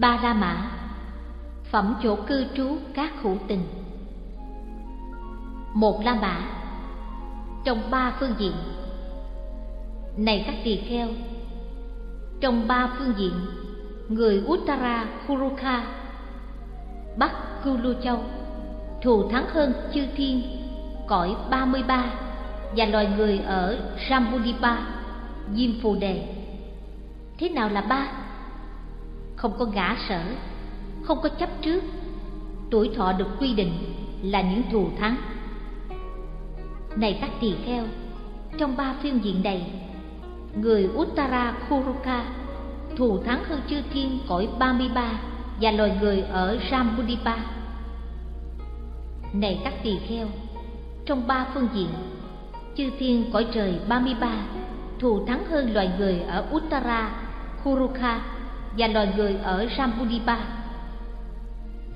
Ba La Mã Phẩm chỗ cư trú các hữu tình. Một La Mã Trong ba phương diện. Này các tỳ kheo. Trong ba phương diện, Người Uttara Kuruka Bắc Kulu Châu Thù thắng hơn chư thiên, Cõi 33 Và loài người ở Rambudipa Diêm Phù Đề. Thế nào là ba? Không có ngã sở, Không có chấp trước. Tuổi thọ được quy định là những thù thắng. Này các tỳ kheo, Trong ba phương diện này Người Uttara Kuruka Thù thắng hơn chư thiên cõi 33 Và loài người ở Rambudipa. Này các tỳ kheo, Trong ba phương diện, Chư thiên cõi trời 33 Thù thắng hơn loài người ở Uttara Kuruka và loài người ở Sambudipa.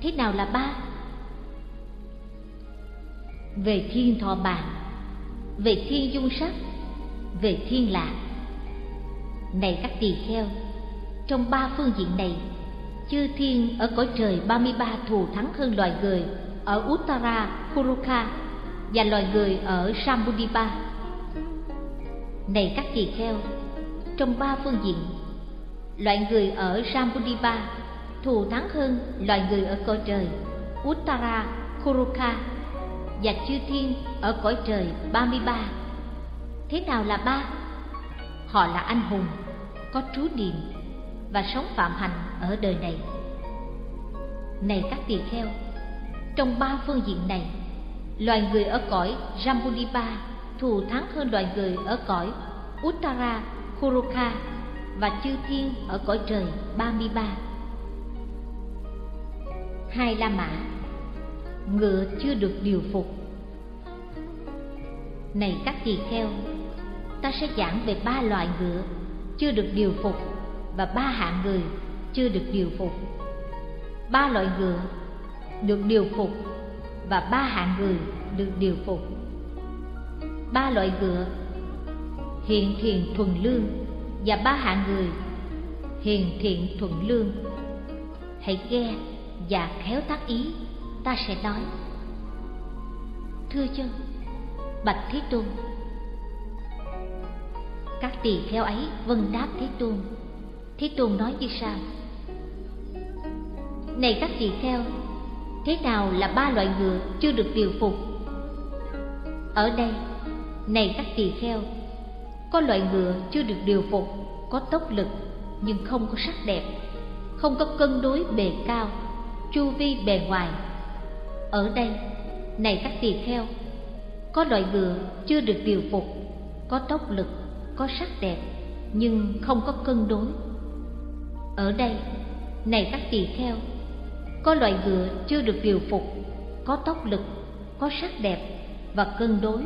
Thế nào là ba? Về thiên thọ bàn, về thiên dung sắc, về thiên lạc. Này các tỳ kheo, trong ba phương diện này, chư thiên ở cõi trời 33 thù thắng hơn loài người ở Uttara Kuruka và loài người ở Sambudipa. Này các tỳ kheo, trong ba phương diện Loại người ở Sambudipa thù thắng hơn loài người ở cõi trời Uttara Kuruka và chư thiên ở cõi trời 33. Thế nào là ba? Họ là anh hùng, có trú điềm và sống phạm hạnh ở đời này. Này các tỳ kheo, trong ba phương diện này, loài người ở cõi Rambudipa thù thắng hơn loài người ở cõi Uttara Kuruka và chư thiên ở cõi trời 33. Hai La Mã, Ngựa chưa được điều phục. Này các tỳ kheo, Ta sẽ giảng về ba loại ngựa chưa được điều phục Và ba hạng người chưa được điều phục. Ba loại ngựa được điều phục Và ba hạng người được điều phục. Ba loại ngựa Hiện thiền thuần lương và ba hạng người. Hiền thiện thuận lương. Hãy ghe và khéo tác ý, ta sẽ nói. Thưa chân, bạch thế tôn. Các tỳ kheo ấy vâng đáp thế tôn. Thế tôn nói như sau. Này các tỳ kheo, thế nào là ba loại ngựa chưa được điều phục? Ở đây, này các tỳ kheo có loại ngựa chưa được điều phục, có tốc lực, nhưng không có sắc đẹp, không có cân đối bề cao, chu vi bề ngoài. Ở đây, này các tỳ kheo, có loại ngựa chưa được điều phục, có tốc lực, có sắc đẹp, nhưng không có cân đối. Ở đây, này các tỳ kheo, có loại ngựa chưa được điều phục, có tốc lực, có sắc đẹp và cân đối.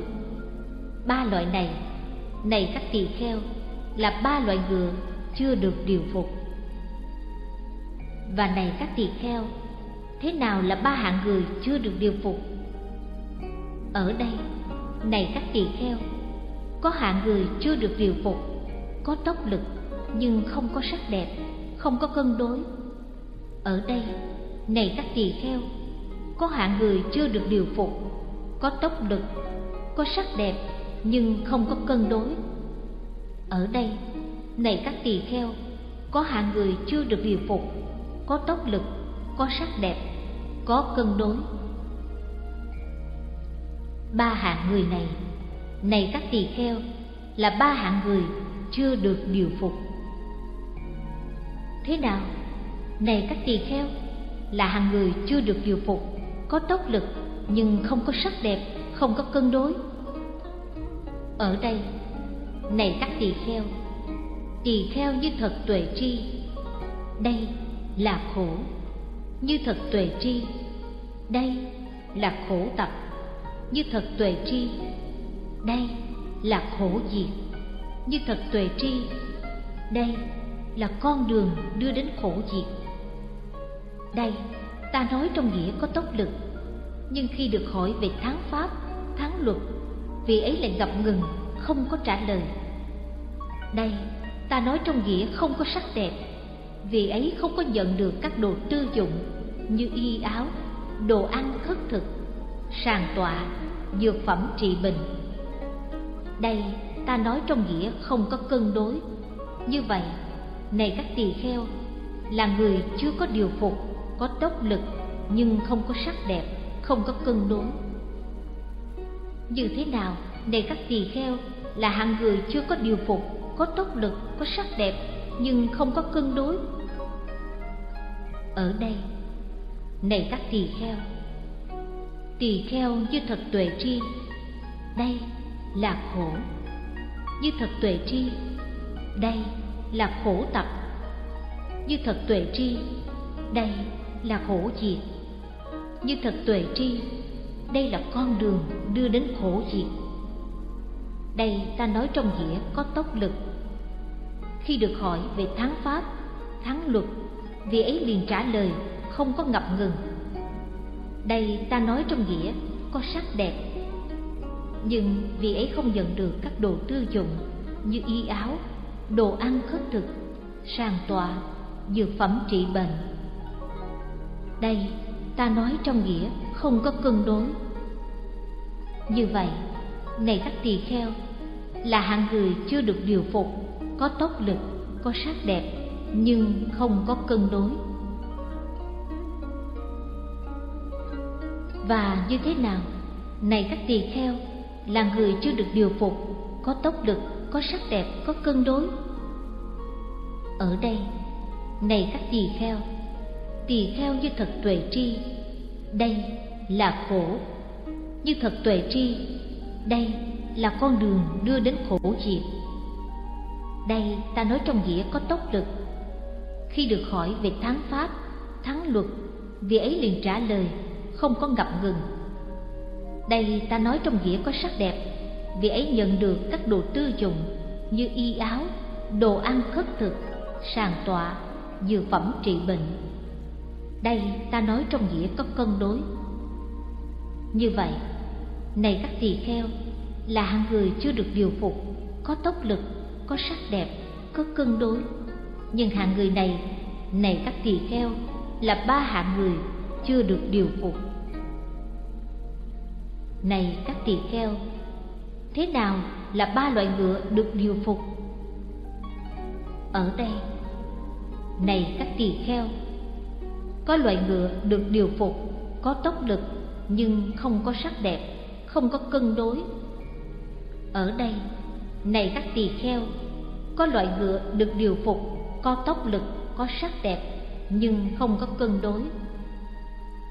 Ba loại này này các tỳ kheo, là ba loại ngựa chưa được điều phục. Và này các tỳ kheo, thế nào là ba hạng người chưa được điều phục? Ở đây, này các tỳ kheo, có hạng người chưa được điều phục, có tốc lực nhưng không có sắc đẹp, không có cân đối. Ở đây, này các tỳ kheo, có hạng người chưa được điều phục, có tốc lực, có sắc đẹp nhưng không có cân đối. Ở đây, này các tỳ kheo, có hạng người chưa được điều phục, có tốc lực, có sắc đẹp, có cân đối. Ba hạng người này này các tỳ kheo, là ba hạng người chưa được điều phục. Thế nào? Này các tỳ kheo, là hạng người chưa được điều phục, có tốc lực nhưng không có sắc đẹp, không có cân đối ở đây. Này các tỳ kheo tỳ kheo như thật tuệ tri, đây là khổ. Như thật tuệ tri, đây là khổ tập. Như thật tuệ tri, đây là khổ diệt. Như thật tuệ tri, đây là con đường đưa đến khổ diệt. Đây, ta nói trong nghĩa có tốc lực, nhưng khi được hỏi về thắng pháp, thắng luật vị ấy lại ngập ngừng, không có trả lời. Đây, ta nói trong nghĩa không có sắc đẹp. Vì ấy không có nhận được các đồ tư dụng như y áo, đồ ăn khất thực, sàn tọa, dược phẩm trị bệnh. Đây, ta nói trong nghĩa không có cân đối. Như vậy, này các tỳ kheo, là người chưa có điều phục, có tốc lực, nhưng không có sắc đẹp, không có cân đối như thế nào để các tỳ kheo, là hạng người chưa có điều phục, có tốt lực, có sắc đẹp, nhưng không có cân đối. Ở đây, này các tỳ kheo tỳ kheo như thật tuệ tri, đây là khổ. Như thật tuệ tri, đây là khổ tập. Như thật tuệ tri, đây là khổ diệt. Như thật tuệ tri, đây là con đường đưa đến khổ diệt. Đây ta nói trong nghĩa có tốc lực. Khi được hỏi về thắng pháp, thắng luật vị ấy liền trả lời không có ngập ngừng. Đây ta nói trong nghĩa có sắc đẹp. Nhưng vị ấy không nhận được các đồ tư dụng như y áo, đồ ăn khất thực, sàn tọa dược phẩm trị bệnh. Đây ta nói trong nghĩa không có cân đối như vậy, này các tỳ kheo, là hạng người chưa được điều phục, có tốc lực, có sắc đẹp, nhưng không có cân đối. Và như thế nào? Này các tỳ kheo, là người chưa được điều phục, có tốc lực, có sắc đẹp, có cân đối. Ở đây, này các tỳ kheo tỳ kheo như thật tuệ tri, đây là khổ như thật tuệ tri, đây là con đường đưa đến khổ diệt. Đây ta nói trong nghĩa có tốc lực. Khi được hỏi về thắng pháp, thắng luật, vị ấy liền trả lời, không có ngập ngừng. Đây ta nói trong nghĩa có sắc đẹp, vị ấy nhận được các đồ tư dụng như y áo, đồ ăn khất thực, sàn tọa, dược phẩm trị bệnh. Đây ta nói trong nghĩa có cân đối. Như vậy này các tỳ kheo, là hạng người chưa được điều phục, có tốc lực, có sắc đẹp, có cân đối. Nhưng hạng người này này các tỳ kheo, là ba hạng người chưa được điều phục. Này các tỳ kheo, thế nào là ba loại ngựa được điều phục? Ở đây, này các tỳ kheo, có loại ngựa được điều phục, có tốc lực nhưng không có sắc đẹp không có cân đối. Ở đây, này các tỳ kheo, có loại ngựa được điều phục, có tốc lực, có sắc đẹp, nhưng không có cân đối.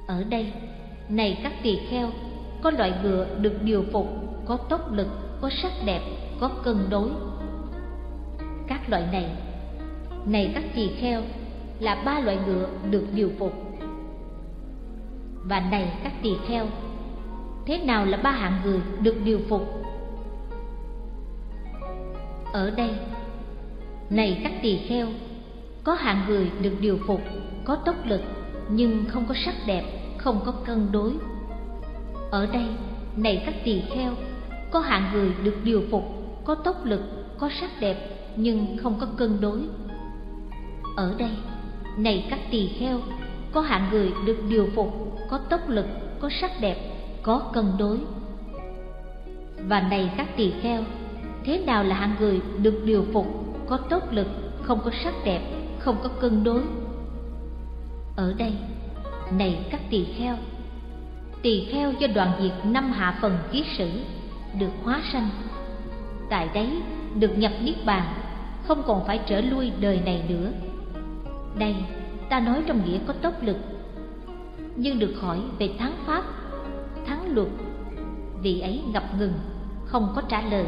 Ở đây, này các tỳ kheo, có loại ngựa được điều phục, có tốc lực, có sắc đẹp, có cân đối. Các loại này này các tỳ kheo, là ba loại ngựa được điều phục. Và này các tỳ kheo thế nào là ba hạng người được điều phục? Ở đây, này các tỳ kheo, có hạng người được điều phục, có tốc lực, nhưng không có sắc đẹp, không có cân đối. Ở đây, này các tỳ kheo, có hạng người được điều phục, có tốc lực, có sắc đẹp, nhưng không có cân đối. Ở đây, này các tỳ kheo, có hạng người được điều phục, có tốc lực, có sắc đẹp có cân đối. Và này các tỳ kheo, thế nào là hạng người được điều phục, có tốt lực, không có sắc đẹp, không có cân đối? Ở đây, này các tỳ kheo tỳ kheo do đoạn diệt năm hạ phần ký sử, được hóa sanh. Tại đấy, được nhập niết bàn, không còn phải trở lui đời này nữa. Đây, ta nói trong nghĩa có tốc lực, nhưng được hỏi về thắng pháp thắng luật. Vị ấy ngập ngừng, không có trả lời.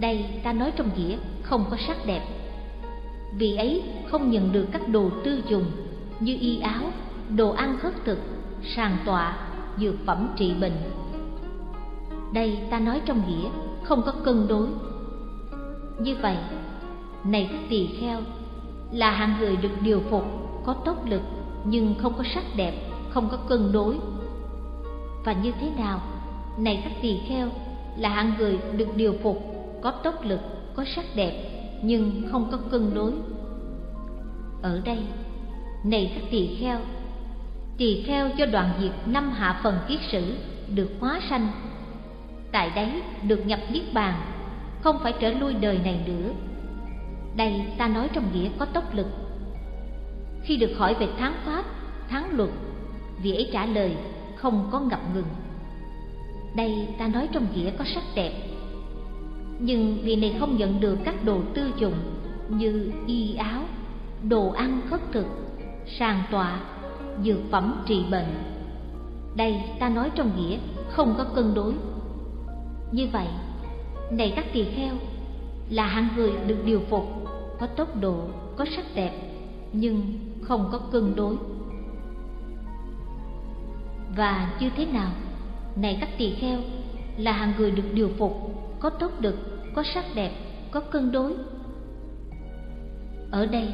Đây, ta nói trong nghĩa, không có sắc đẹp. Vị ấy không nhận được các đồ tư dùng như y áo, đồ ăn khất thực, sàn tọa, dược phẩm trị bệnh. Đây, ta nói trong nghĩa, không có cân đối. Như vậy, này các tỳ kheo, là hạng người được điều phục, có tốc lực, nhưng không có sắc đẹp, không có cân đối và như thế nào? Này các tỳ kheo, là hạng người được điều phục, có tốc lực, có sắc đẹp, nhưng không có cân đối. Ở đây, này các tỳ kheo tỳ kheo cho đoạn diệt năm hạ phần kiết sử được hóa sanh, tại đấy được nhập niết bàn, không phải trở lui đời này nữa. Đây ta nói trong nghĩa có tốc lực. Khi được hỏi về thắng pháp thắng luật vị ấy trả lời không có ngập ngừng. Đây ta nói trong nghĩa có sắc đẹp. Nhưng vì này không nhận được các đồ tư dụng như y áo, đồ ăn khất thực, sàn tọa, dược phẩm trị bệnh. Đây ta nói trong nghĩa không có cân đối. Như vậy, này các tỳ kheo, là hạng người được điều phục, có tốc độ, có sắc đẹp, nhưng không có cân đối và như thế nào? Này các tỳ kheo, là hàng người được điều phục, có tốt lực có sắc đẹp, có cân đối. Ở đây,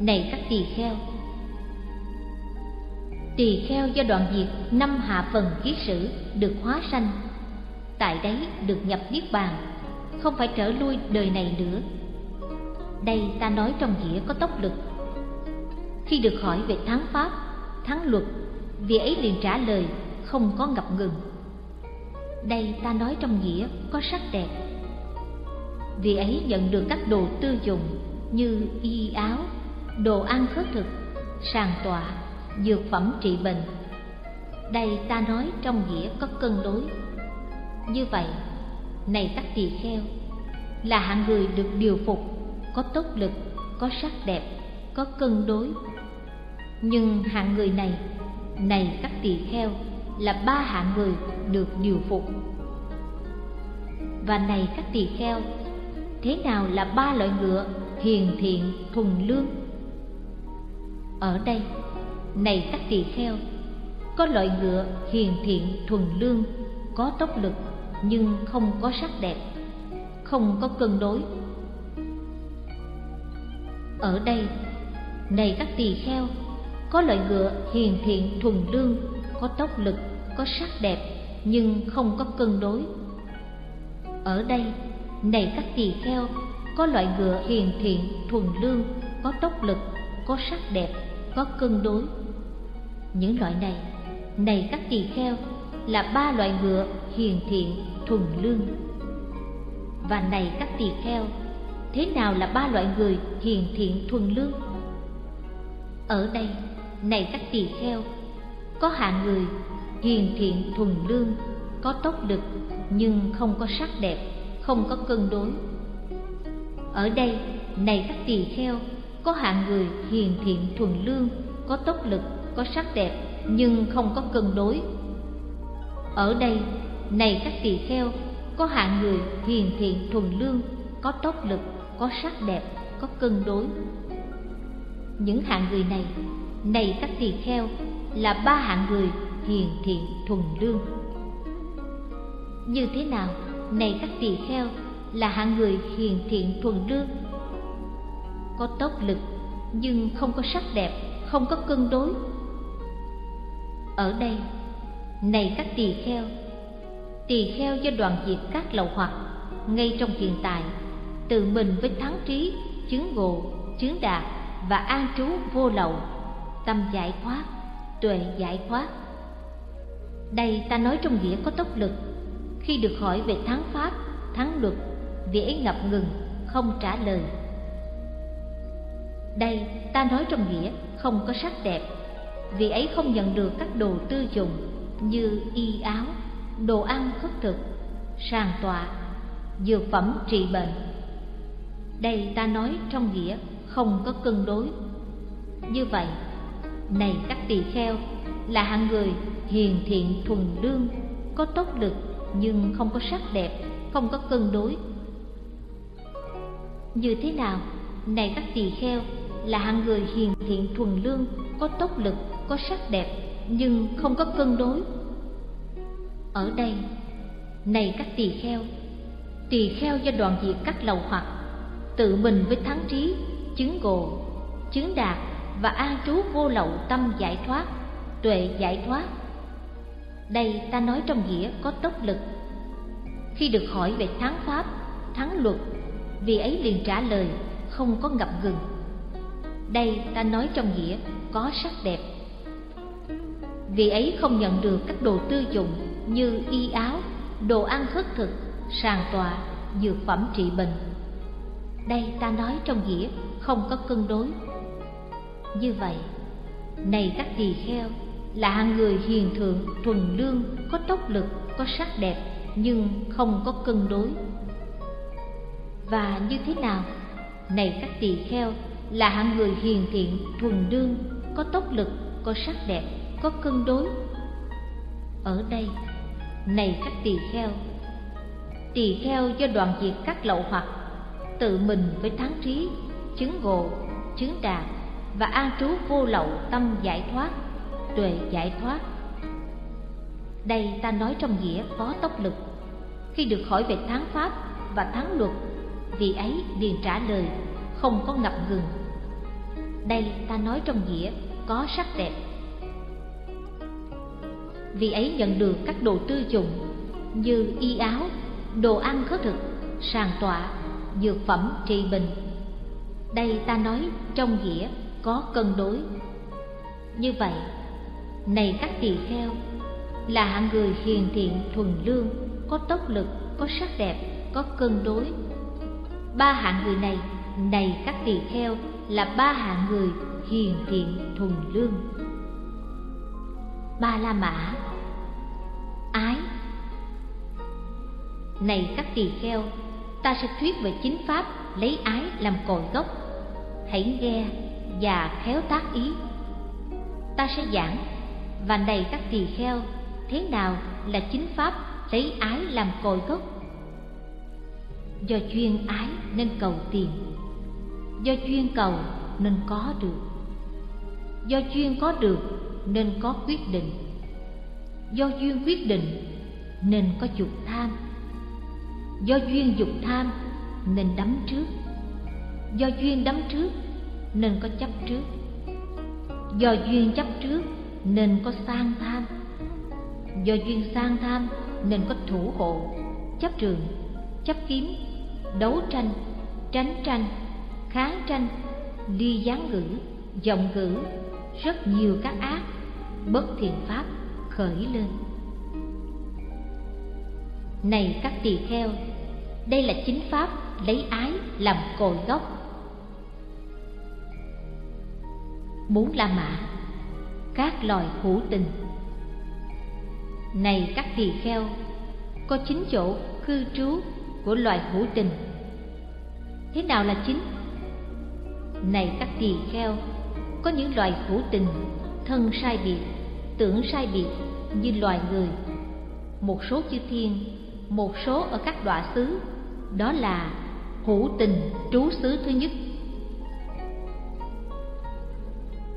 này các tỳ kheo tỳ kheo do đoạn diệt năm hạ phần kiết sử được hóa sanh, tại đấy được nhập niết bàn, không phải trở lui đời này nữa. Đây ta nói trong nghĩa có tốc lực. Khi được hỏi về thắng pháp, thắng luật vị ấy liền trả lời, không có ngập ngừng. Đây ta nói trong nghĩa có sắc đẹp. Vị ấy nhận được các đồ tư dùng như y áo, đồ ăn khất thực, sàn tọa, dược phẩm trị bệnh. Đây ta nói trong nghĩa có cân đối. Như vậy, này các tỳ kheo, là hạng người được điều phục, có tốt lực, có sắc đẹp, có cân đối. Nhưng hạng người này này các tỳ kheo là ba hạng người được điều phục và này các tỳ kheo, thế nào là ba loại ngựa hiền thiện, thuần lương? Ở đây, này các tỳ kheo, có loại ngựa hiền thiện, thuần lương, có tốc lực nhưng không có sắc đẹp, không có cân đối. Ở đây, này các tỳ kheo có loại ngựa hiền thiện thuần lương, có tốc lực, có sắc đẹp, nhưng không có cân đối. Ở đây, này các tỳ kheo, có loại ngựa hiền thiện thuần lương, có tốc lực, có sắc đẹp, có cân đối. Những loại này này các tỳ kheo, là ba loại ngựa hiền thiện thuần lương. Và này các tỳ kheo, thế nào là ba loại người hiền thiện thuần lương? Ở đây này các tỳ kheo. Có hạng người, hiền thiện thuần lương, có tốc lực, nhưng không có sắc đẹp, không có cân đối. Ở đây, này các tỳ kheo, có hạng người, hiền thiện thuần lương, có tốc lực, có sắc đẹp, nhưng không có cân đối. Ở đây, này các tỳ kheo, có hạng người, hiền thiện thuần lương, có tốc lực, có sắc đẹp, có cân đối. Những hạng người này này các tỳ kheo, là ba hạng người hiền thiện thuần lương. Như thế nào? Này các tỳ kheo, là hạng người hiền thiện thuần lương. Có tốc lực, nhưng không có sắc đẹp, không có cân đối. Ở đây, này các tỳ kheo tỳ kheo do đoàn diệt các lậu hoặc ngay trong hiện tại, tự mình với thắng trí, chứng ngộ, chứng đạt và an trú vô lậu tâm giải thoát, tuệ giải thoát. Đây ta nói trong nghĩa có tốc lực. Khi được hỏi về thắng pháp, thắng luật vĩ ấy ngập ngừng, không trả lời. Đây ta nói trong nghĩa không có sắc đẹp. Vì ấy không nhận được các đồ tư dụng như y áo, đồ ăn khất thực, sàn tọa, dược phẩm trị bệnh. Đây ta nói trong nghĩa không có cân đối. Như vậy này các tỳ kheo, là hạng người hiền thiện thuần lương, có tốt lực nhưng không có sắc đẹp, không có cân đối. Như thế nào? Này các tỳ kheo, là hạng người hiền thiện thuần lương, có tốt lực, có sắc đẹp, nhưng không có cân đối. Ở đây, này các tỳ kheo tỳ kheo do đoạn diệt các lầu hoặc, tự mình với thắng trí, chứng ngộ, chứng đạt và an trú vô lậu tâm giải thoát, tuệ giải thoát. Đây ta nói trong nghĩa có tốc lực. Khi được hỏi về thắng pháp, thắng luật vị ấy liền trả lời, không có ngập ngừng. Đây ta nói trong nghĩa có sắc đẹp. Vì ấy không nhận được các đồ tư dụng như y áo, đồ ăn khất thực, sàn tọa dược phẩm trị bệnh. Đây ta nói trong nghĩa không có cân đối như vậy, này các tỳ kheo, là hạng người hiền thượng, thuần lương, có tốc lực, có sắc đẹp, nhưng không có cân đối. Và như thế nào? Này các tỳ kheo, là hạng người hiền thiện, thuần lương, có tốc lực, có sắc đẹp, có cân đối. Ở đây, này các tỳ kheo tỳ kheo do đoạn diệt các lậu hoặc, tự mình với thắng trí, chứng ngộ, chứng đạt và an trú vô lậu tâm giải thoát, tuệ giải thoát. Đây ta nói trong nghĩa có tốc lực. Khi được hỏi về thắng pháp và thắng luật vì ấy liền trả lời, không có ngập ngừng. Đây ta nói trong nghĩa có sắc đẹp. Vì ấy nhận được các đồ tư dụng như y áo, đồ ăn có thực, sàn tọa, dược phẩm trị bệnh đây ta nói trong nghĩa có cân đối. Như vậy, này các tỳ kheo, là hạng người hiền thiện thuần lương, có tốc lực, có sắc đẹp, có cân đối. Ba hạng người này này các tỳ kheo, là ba hạng người hiền thiện thuần lương. Ba la mã. Ái. Này các tỳ kheo, ta sẽ thuyết về chính pháp lấy ái làm cội gốc. Hãy nghe và khéo tác ý. Ta sẽ giảng, và này các tỳ kheo, thế nào là chính pháp lấy ái làm cội gốc? Do chuyên ái nên cầu tiền, do chuyên cầu nên có được, do chuyên có được nên có quyết định, do duyên quyết định nên có dục tham, do duyên dục tham nên đắm trước, do duyên đắm trước nên có chấp trước. Do duyên chấp trước nên có sang tham. Do duyên sang tham nên có thủ hộ, chấp trường, chấp kiếm, đấu tranh, tránh tranh, kháng tranh, ly gián ngữ giọng ngữ, rất nhiều các ác, bất thiện pháp khởi lên. Này các tỳ kheo, đây là chính pháp lấy ái làm cội gốc. Bốn la mã, các loài hữu tình. Này các tỳ kheo, có chín chỗ cư trú của loài hữu tình. Thế nào là chính này các tỳ kheo, có những loài hữu tình, thân sai biệt, tưởng sai biệt như loài người. Một số chư thiên, một số ở các đọa xứ, đó là hữu tình trú xứ thứ nhất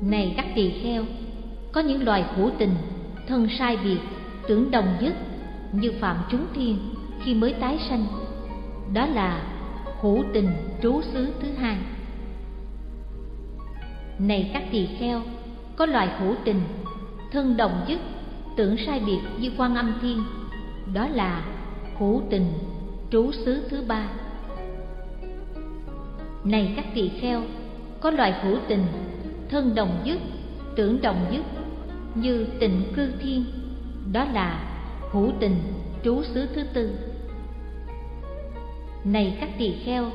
này các tỳ kheo, có những loài hữu tình, thân sai biệt, tưởng đồng nhất, như phạm chúng thiên khi mới tái sanh. Đó là hữu tình trú xứ thứ hai. Này các tỳ kheo, có loài hữu tình, thân đồng nhất, tưởng sai biệt như quan âm thiên. Đó là hữu tình trú xứ thứ ba. Này các tỳ kheo, có loài hữu tình thân đồng dứt, tưởng đồng dứt, như tịnh cư thiên. Đó là hữu tình trú xứ thứ tư. Này các tỳ kheo,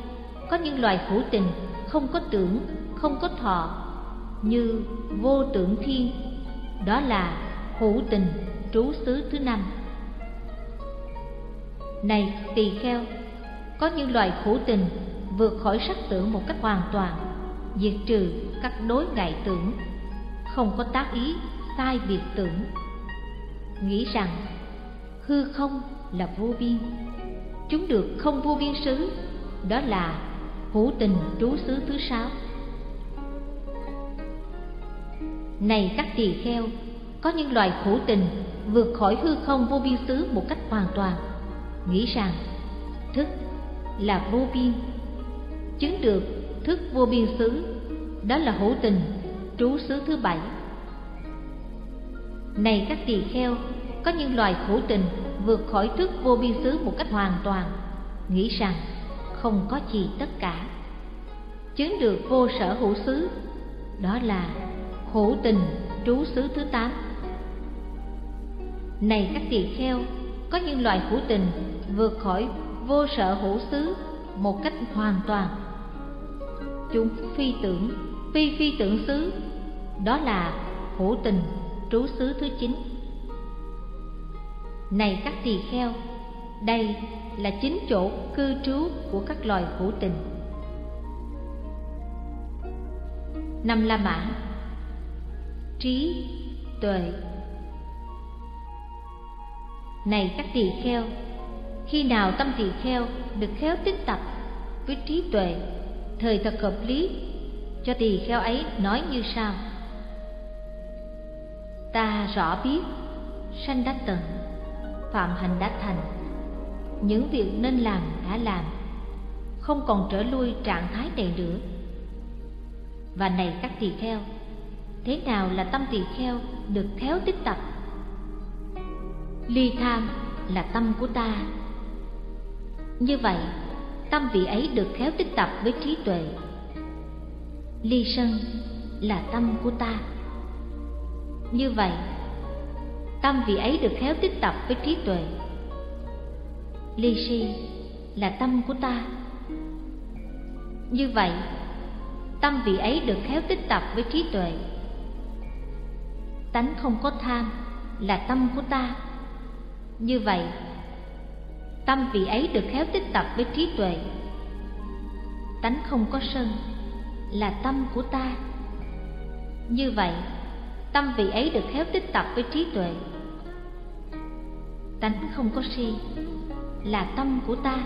có những loài hữu tình không có tưởng, không có thọ, như vô tưởng thiên. Đó là hữu tình trú xứ thứ năm. Này tỳ kheo, có những loài hữu tình vượt khỏi sắc tưởng một cách hoàn toàn diệt trừ các đối ngại tưởng, không có tác ý sai biệt tưởng. Nghĩ rằng, hư không là vô biên, chúng được không vô biên xứ, đó là hữu tình trú xứ thứ sáu. Này các tỳ kheo, có những loài hữu tình vượt khỏi hư không vô biên xứ một cách hoàn toàn. Nghĩ rằng, thức là vô biên, chứng được thức vô biên xứ. Đó là hữu tình, trú xứ thứ bảy. Này các tỳ kheo, có những loài hữu tình vượt khỏi thức vô biên xứ một cách hoàn toàn. Nghĩ rằng không có gì tất cả. Chứng được vô sở hữu xứ, đó là hữu tình trú xứ thứ tám. Này các tỳ kheo, có những loài hữu tình vượt khỏi vô sở hữu xứ một cách hoàn toàn chúng phi tưởng, phi phi tưởng xứ. Đó là hữu tình, trú xứ thứ chín. Này các tỳ kheo, đây là chính chỗ cư trú của các loài hữu tình. Năm la mã. Trí, tuệ. Này các tỳ kheo, khi nào tâm tỳ kheo được khéo tích tập với trí tuệ thời thật hợp lý. Cho tỳ kheo ấy nói như sau. Ta rõ biết, sanh đã tận, phạm hành đã thành. Những việc nên làm đã làm, không còn trở lui trạng thái này nữa. Và này các tỳ kheo, thế nào là tâm tỳ kheo được khéo tích tập? Ly tham là tâm của ta. Như vậy tâm vị ấy được khéo tích tập với trí tuệ. Ly sân là tâm của ta. Như vậy, tâm vị ấy được khéo tích tập với trí tuệ. Ly si là tâm của ta. Như vậy, tâm vị ấy được khéo tích tập với trí tuệ. Tánh không có tham là tâm của ta. Như vậy tâm vị ấy được khéo tích tập với trí tuệ. Tánh không có sân, là tâm của ta. Như vậy, tâm vị ấy được khéo tích tập với trí tuệ. Tánh không có si, là tâm của ta.